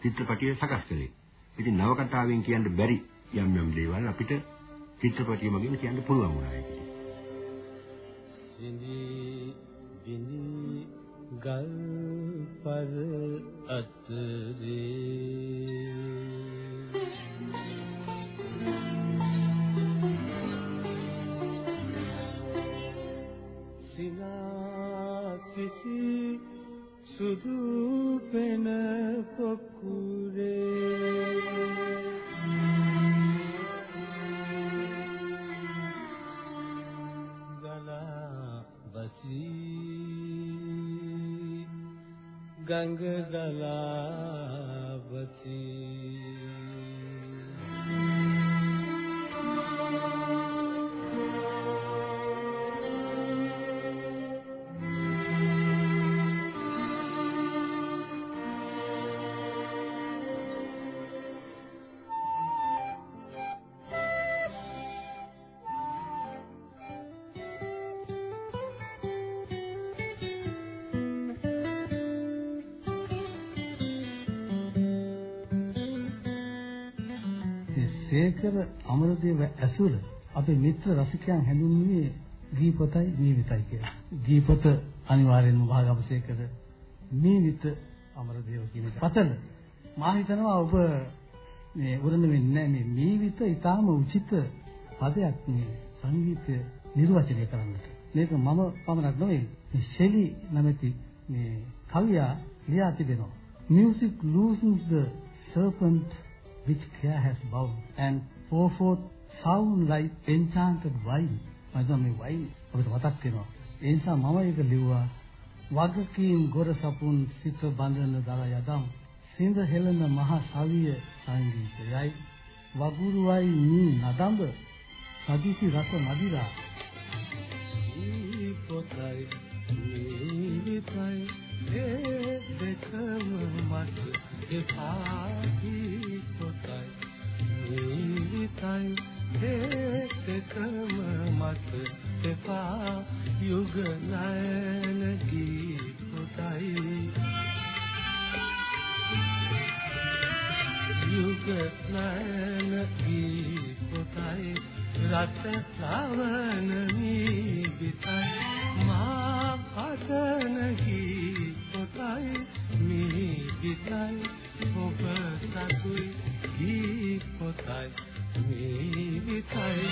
චිත්‍රපටිය සකස් කළේ. ඉතින් නවකතාවෙන් කියන්න බැරි යම් යම් දේවල් අපිට චිත්‍රපටිය මගින් කියන්න පුළුවන් වුණා ඒක. සිනී දිනී ගල් පර අතරේ සිනා සිසි සුදු පෙන පොකුරේ. ගලා බසී ගංග ගලා අමරදේව ඇසුර අපේ මිත්‍ර රසිකයන් හැඳින්වුවේ දීපතයි ජීවිතයි කියලා. දීපත අනිවාර්යෙන්ම භාගවසේකර නීවිත අමරදේව කියන එක. පතල මා හිතනවා ඔබ මේ උරණ වෙන්නේ මේ නීවිත ඊටාම උචිත පදයක් මේ සංගීතය නිර්වචනය කරන්නට. මේක මම පමණක් නෙවෙයි මේ ශෙලි නැමැති මේ කවියා ලියා තිබෙනවා. Music loosens the serpent which care has bound and pour forth sound like enchanted wine. මම මේ වයින් අපිට මතක් වෙනවා. ඒ නිසා මම ඒක ලිව්වා. වගකීම් ගොර සපුන් සිත බඳන දල යදම් සිඳ හෙළන මහ සවිය සංගීතයයි වගුරුවයි නී නදඹ සදිසි රස මදිරා පොතයි ජීවිතයි ඒ දෙකම මට එපාහි පොතයි ජීවිතයි ඒ දෙකම මට එපා යුග නයන ගී පොතයි යුග නයන ගී පොතයි රට ශ්‍රවණ නිවිතයි. මා පදන ගී පොතයි නිවිතයි. ඔබ සතුයි ගී පොතයි නිවිතයි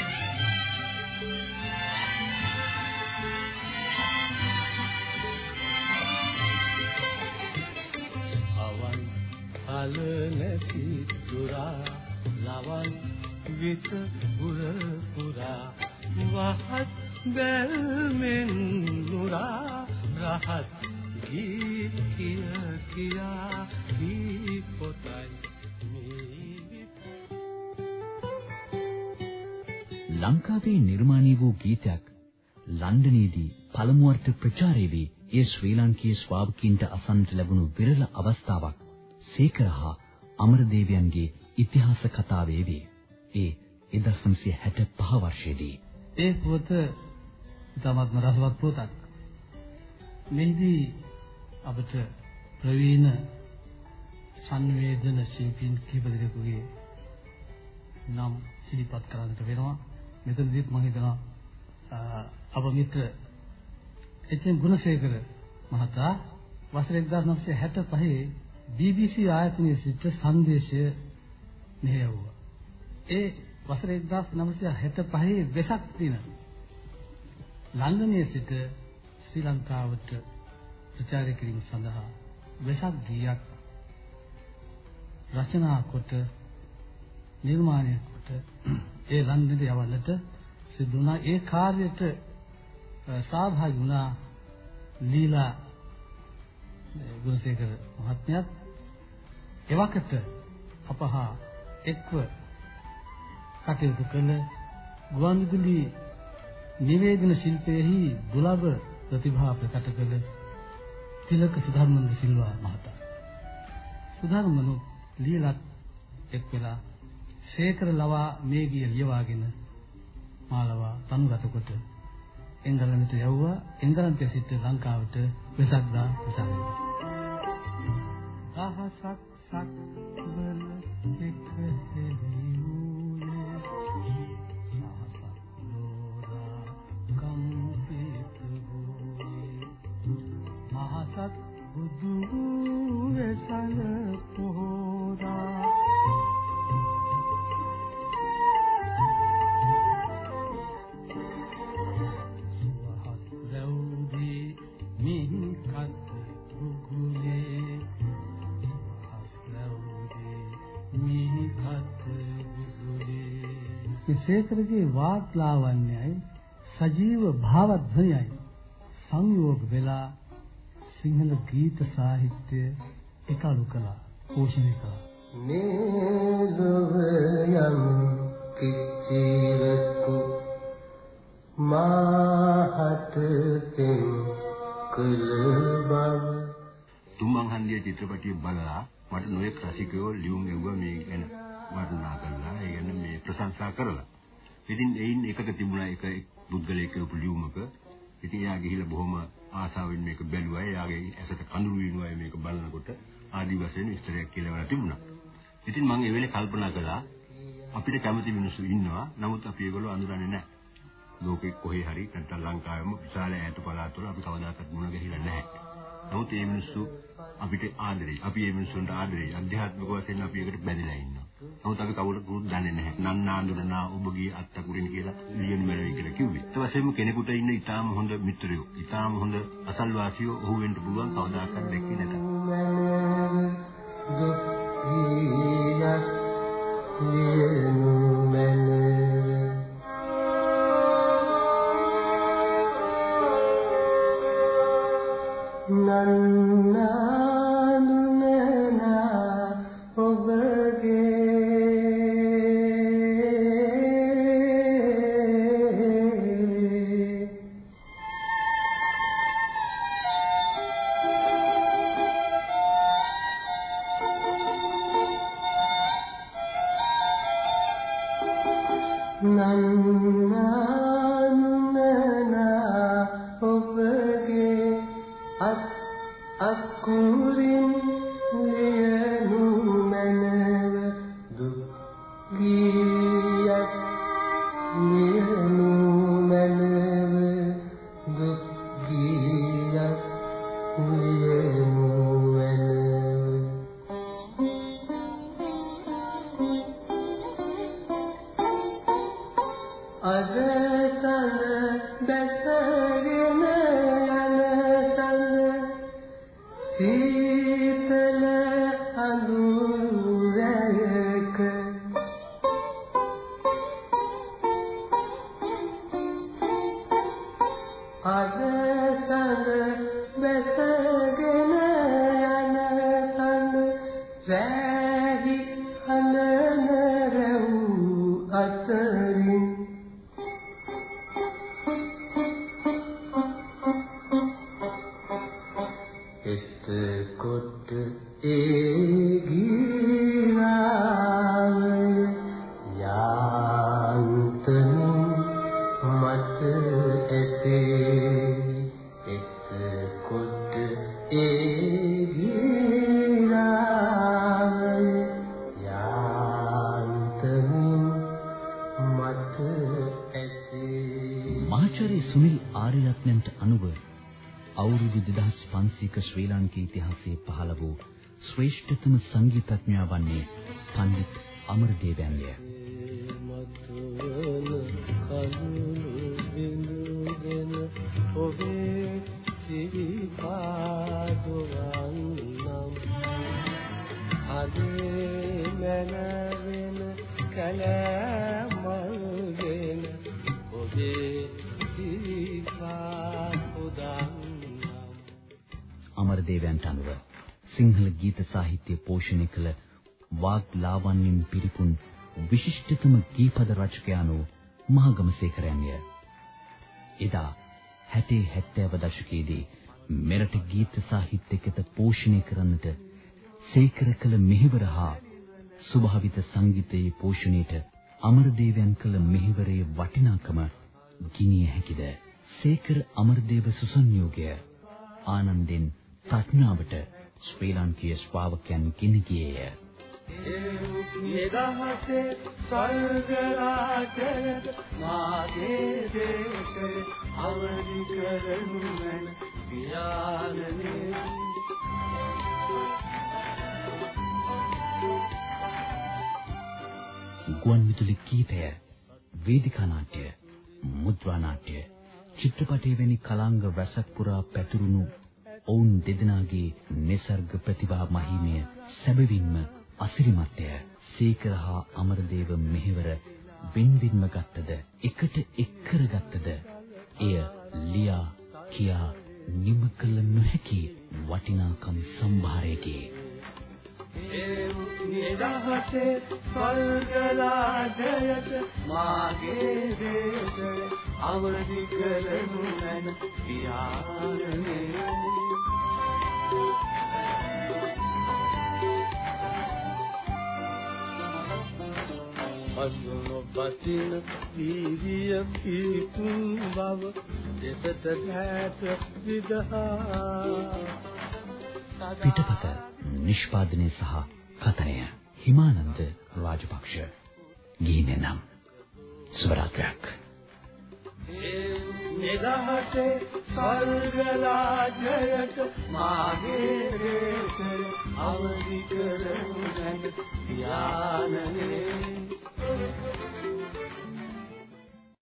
අවන් අල නැති සුරා ලවන් විත පුර පුරා වහත් බැල්මෙන් නුරා රහත් ගී කිය කියා ගී පොතයි. ලංකාවේ නිර්මාණය වූ ගීතයක් ලන්ඩනයේදී පළමු වරට ප්‍රචාරය වී ඒ ශ්‍රී ලාංකීය ශ්‍රාවකීන්ට අසන්නට ලැබුණු විරල අවස්ථාවක් සේකරහා අමරදේවයන්ගේ ඉතිහාස කතාවේ වේ. ඒ 1965 වර්ෂයේදී ඒ පොත ඉතාමත්ම රසවත් පොතක්. මෙහිදී අපට ප්‍රවීණ සංවේදන ශිල්පීන් කිහිප දෙනෙකුගේ නම් සිහිපත් කරන්නට වෙනවා. මෙතනදීත් මම හිතනවා අප මිත්‍ර එච්.එන්. ගුණසේකර මහතා වසර 1965 BBC ආයතනයේ සිට සංදේශය මෙහෙයවුවා. ඒ වසර 1965 වෙසක් දින ලන්ඩනයේ සිට ශ්‍රී ලංකාවට ප්‍රචාරය කිරීම සඳහා වෙසක් ගීයක් රචනා කොට නිර්මාණය කොට ඒ ලන්ඩනයට යවන්නට සිදු වුණා ඒ කාර්යයට සහභාගී වුණා ලීලා ගුණසේකර මහත්මයාත් එවකට අපහා එක්ව කටයුතු කළ ගුවන්විදුලි නිවේදන ශිල්පයේහි දුලබ ප්‍රතිභා ප්‍රකට කළ තිලක සුධර්මන්ද සිල්වා මහතා. සුධර්මනු ලියලත් එක් වෙලා ශේකර ලවා මේ ගිය ලියවාගෙන මාලවා තනුගත කොට එංගලන්තයට යවුවා එංගලන්තයේ සිට ලංකාවට වෙසක් දා විසඳුවා. දහසක් සක් වල ශේඛරගේ වාග් ලාවන්‍යයි සජීව භාවධ්වනියයි සංයෝග වෙලා සිංහල ගීත සාහිත්‍ය එකලු කළා පෝෂණය කළා. මේ ලොව යම් කිච්චිවකු එක පුද්ගලයෙක් කියපු ලියුමක ඉතින් එයා ගිහිල්ලා බොහොම ආසාවෙන් මේක බැලුවා. එයාගේ ඇසට කඳුළු විනුවා මේක බලනකොට ආදි වශයෙන් විස්තරයක් කියලා වල තිබුණා. ඉතින් මම ඒ වෙලේ කල්පනා කළා අපිට කැමති මිනිස්සු ඉන්නවා. නමුත් අපි ඒගොල්ලෝ අඳුරන්නේ නැහැ. ලෝකෙ කොහේ හරි නැත්නම් ලංකාවෙම විශාල ඈත පළාත්වල අපි කවදාකවත් මුණ ගැහිලා නැහැ. නමුත් මේ මිනිස්සු අපිට ආදරෙයි. අපි මේ මිනිස්සුන්ට ආදරෙයි. අධ්‍යාත්මික වශයෙන් අපි ඒකට බැඳලා ඉන්නවා. නමුත් අපි කවුරුත් දන්නේ නැහැ. නන්නාඳුනනා ඔබගේ අත්තකුරින් කියලා ලියන මෙලවි කියලා කිව්වේ. ඒ වශයෙන්ම කෙනෙකුට ඉන්න ඊටාම හොඳ මිත්‍රයෝ, ඊටාම හොඳ අසල්වාසියෝ ඔහු වෙන්න පුළුවන් කවදාකවත් දැක්කේ නැත. දුක් like the ශ්‍රේෂ්ඨතම සංගීතඥයා වන්නේ මහගමසේකරයන්ය. එදා 60 70 දශකයේදී මෙරට ගීත සාහිත්‍යකත පෝෂණය කරන්නට සේකර කළ මෙහෙවර හා ස්වභාවිත සංගීතයේ පෝෂණයට අමරදේවයන් කළ මෙහෙවරේ වටිනාකම ගිනිය හැකිද? සේකර අමරදේව සුසංයෝගය ආනන්දෙන් ප්‍රඥාවට ශ්‍රී ලාංකීය ශ්‍රාවකයන් ගෙන ගියේය. නිදහසේ ස්වර්ග රාජයට මාගේ දේශේ අවදි කරනු මැන පියාණනේ. ගුවන් විදුලි ගීතය වේදිකා නාට්‍ය මුද්‍රා නාට්‍ය චිත්‍රපටයේ වැනි කලාංග රසක් පුරා පැතුරුණු ඔවුන් දෙදෙනාගේ નિસર્ગ ප්‍රතිභා මහිමය සැබවින්ම අසිරිමත්ය. සීකර හා අමරදේව මෙහෙවර වින්වින්ම ගත්තද එකට එක් කරගත්තද එය ලියා කියා නිම කළ නොහැකි වටිනාකම් සම්භාරයකි. නිදහසේ ස්වර්ගලාජයට මාගේ දේශය අවදි කරනු මැන පියාණනේ අසුන පතින වීර්ය පිතුම් බව දෙසට දැට විදහා. පිටපත නිෂ්පාදනය සහ කතනය හිමානන්ද රාජපක්ෂ. ගීනේ නම් සුබරාත්‍රයක්. නිදහසේ ස්වර්ගලාජයට මාගේ දේශය අවදි කරනු නැන Thank you.